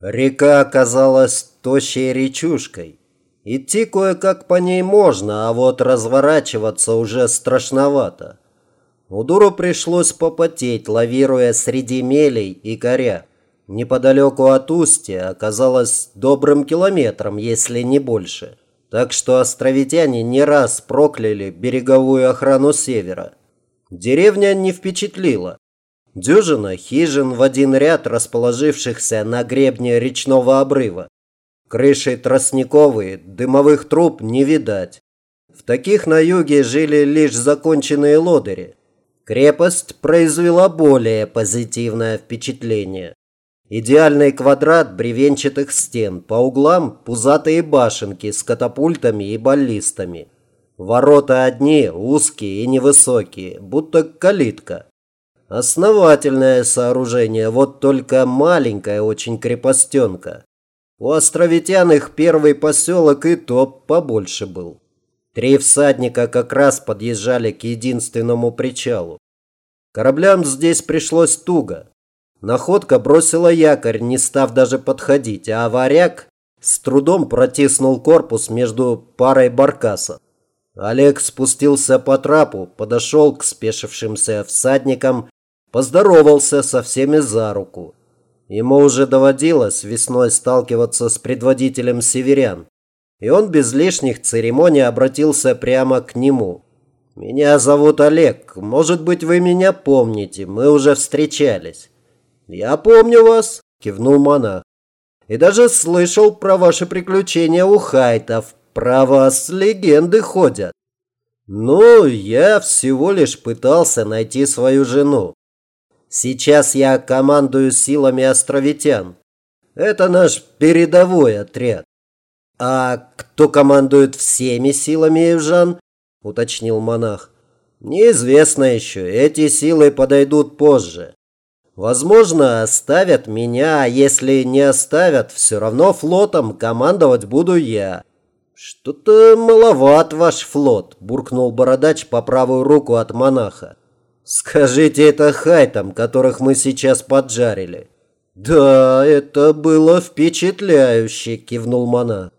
Река оказалась тощей речушкой. Идти кое-как по ней можно, а вот разворачиваться уже страшновато. Удуру пришлось попотеть, лавируя среди мелей и коря. Неподалеку от устья оказалось добрым километром, если не больше. Так что островитяне не раз прокляли береговую охрану севера. Деревня не впечатлила. Дюжина хижин в один ряд, расположившихся на гребне речного обрыва. Крыши тростниковые, дымовых труб не видать. В таких на юге жили лишь законченные лодыри. Крепость произвела более позитивное впечатление. Идеальный квадрат бревенчатых стен, по углам пузатые башенки с катапультами и баллистами. Ворота одни, узкие и невысокие, будто калитка. Основательное сооружение, вот только маленькая очень крепостенка. У островитян их первый поселок и то побольше был. Три всадника как раз подъезжали к единственному причалу. Кораблям здесь пришлось туго. Находка бросила якорь, не став даже подходить, а варяг с трудом протиснул корпус между парой баркасов. Олег спустился по трапу, подошел к спешившимся всадникам Поздоровался со всеми за руку. Ему уже доводилось весной сталкиваться с предводителем северян. И он без лишних церемоний обратился прямо к нему. «Меня зовут Олег. Может быть, вы меня помните. Мы уже встречались». «Я помню вас», – кивнул монах. «И даже слышал про ваши приключения у хайтов. Про вас легенды ходят». «Ну, я всего лишь пытался найти свою жену. Сейчас я командую силами островитян. Это наш передовой отряд. А кто командует всеми силами южан? Уточнил монах. Неизвестно еще. Эти силы подойдут позже. Возможно, оставят меня, а если не оставят, все равно флотом командовать буду я. Что-то маловат ваш флот, буркнул бородач по правую руку от монаха. Скажите это хайтам, которых мы сейчас поджарили. Да, это было впечатляюще, кивнул Мана.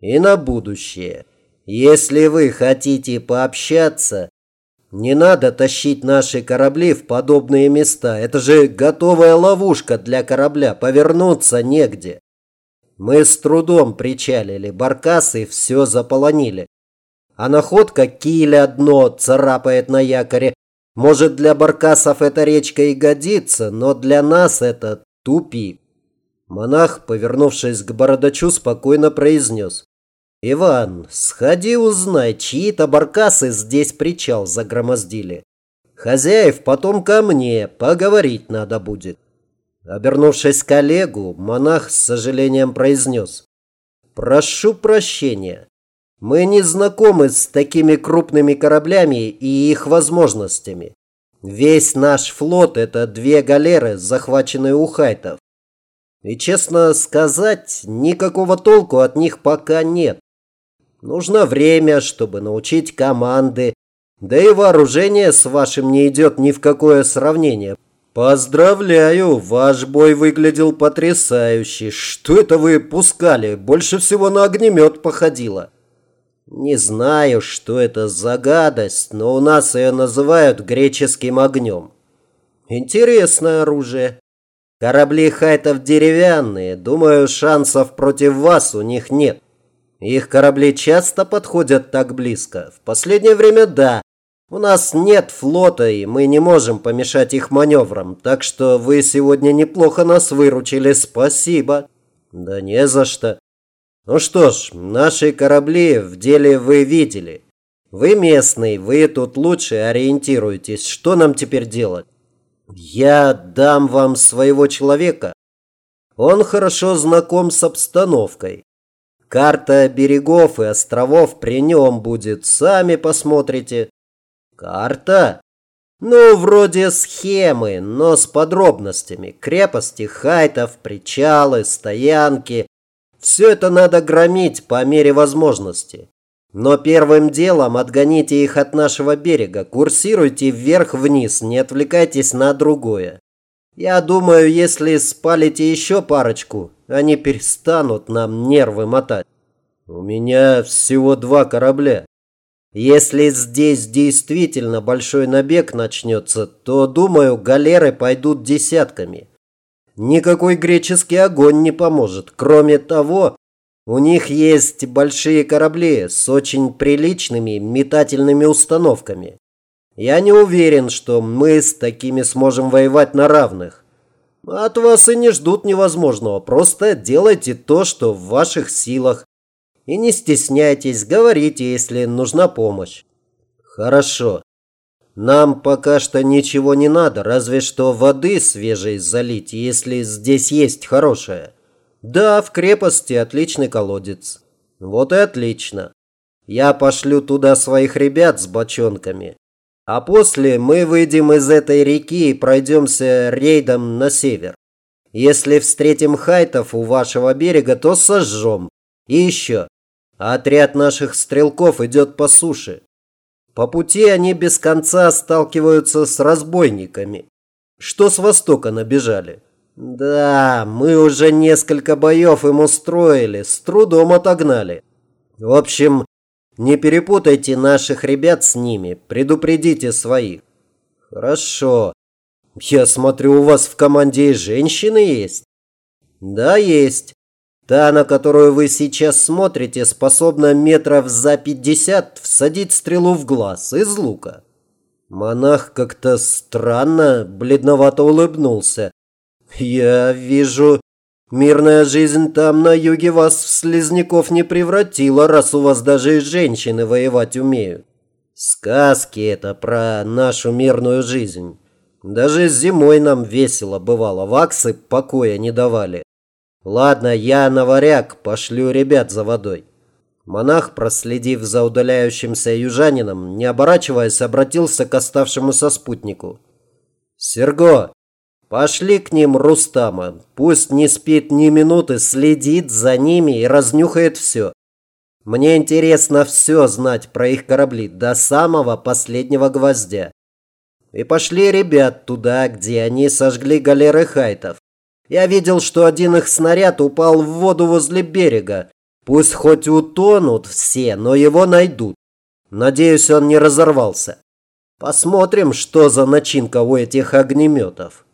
И на будущее. Если вы хотите пообщаться, не надо тащить наши корабли в подобные места. Это же готовая ловушка для корабля. Повернуться негде. Мы с трудом причалили, баркасы все заполонили. А находка киля дно царапает на якоре, может, для баркасов эта речка и годится, но для нас это тупик. Монах, повернувшись к бородачу, спокойно произнес. «Иван, сходи узнай, чьи-то баркасы здесь причал загромоздили. Хозяев потом ко мне, поговорить надо будет». Обернувшись к Олегу, монах с сожалением произнес. «Прошу прощения. Мы не знакомы с такими крупными кораблями и их возможностями. Весь наш флот – это две галеры, захваченные у хайтов. И, честно сказать, никакого толку от них пока нет. Нужно время, чтобы научить команды, да и вооружение с вашим не идет ни в какое сравнение. Поздравляю, ваш бой выглядел потрясающе. Что это вы пускали? Больше всего на огнемет походило. Не знаю, что это за гадость, но у нас ее называют греческим огнем. Интересное оружие. Корабли хайтов деревянные, думаю, шансов против вас у них нет. Их корабли часто подходят так близко. В последнее время да. У нас нет флота, и мы не можем помешать их маневрам, так что вы сегодня неплохо нас выручили, спасибо. Да не за что. Ну что ж, наши корабли в деле вы видели. Вы местный, вы тут лучше ориентируетесь. Что нам теперь делать? Я дам вам своего человека. Он хорошо знаком с обстановкой. Карта берегов и островов при нем будет, сами посмотрите. Карта? Ну, вроде схемы, но с подробностями. Крепости хайтов, причалы, стоянки, все это надо громить по мере возможности. Но первым делом отгоните их от нашего берега, курсируйте вверх-вниз, не отвлекайтесь на другое. Я думаю, если спалите еще парочку, они перестанут нам нервы мотать. У меня всего два корабля. Если здесь действительно большой набег начнется, то, думаю, галеры пойдут десятками. Никакой греческий огонь не поможет. Кроме того, у них есть большие корабли с очень приличными метательными установками. Я не уверен, что мы с такими сможем воевать на равных. От вас и не ждут невозможного. Просто делайте то, что в ваших силах. И не стесняйтесь, говорите, если нужна помощь. Хорошо. Нам пока что ничего не надо, разве что воды свежей залить, если здесь есть хорошая. Да, в крепости отличный колодец. Вот и отлично. Я пошлю туда своих ребят с бочонками. А после мы выйдем из этой реки и пройдемся рейдом на север. Если встретим хайтов у вашего берега, то сожжем. И еще. Отряд наших стрелков идет по суше. По пути они без конца сталкиваются с разбойниками, что с востока набежали. Да, мы уже несколько боев им устроили, с трудом отогнали. В общем, не перепутайте наших ребят с ними, предупредите своих. Хорошо. Я смотрю, у вас в команде и женщины есть? Да, есть. Та, на которую вы сейчас смотрите, способна метров за пятьдесят всадить стрелу в глаз из лука. Монах как-то странно, бледновато улыбнулся. Я вижу, мирная жизнь там на юге вас в слизняков не превратила, раз у вас даже и женщины воевать умеют. Сказки это про нашу мирную жизнь. Даже зимой нам весело бывало, ваксы покоя не давали. Ладно, я на варяг, пошлю ребят за водой. Монах, проследив за удаляющимся южанином, не оборачиваясь, обратился к оставшемуся спутнику. «Серго, пошли к ним Рустама. Пусть не спит ни минуты, следит за ними и разнюхает все. Мне интересно все знать про их корабли до самого последнего гвоздя. И пошли ребят туда, где они сожгли галеры хайтов. Я видел, что один их снаряд упал в воду возле берега. Пусть хоть утонут все, но его найдут. Надеюсь, он не разорвался. Посмотрим, что за начинка у этих огнеметов.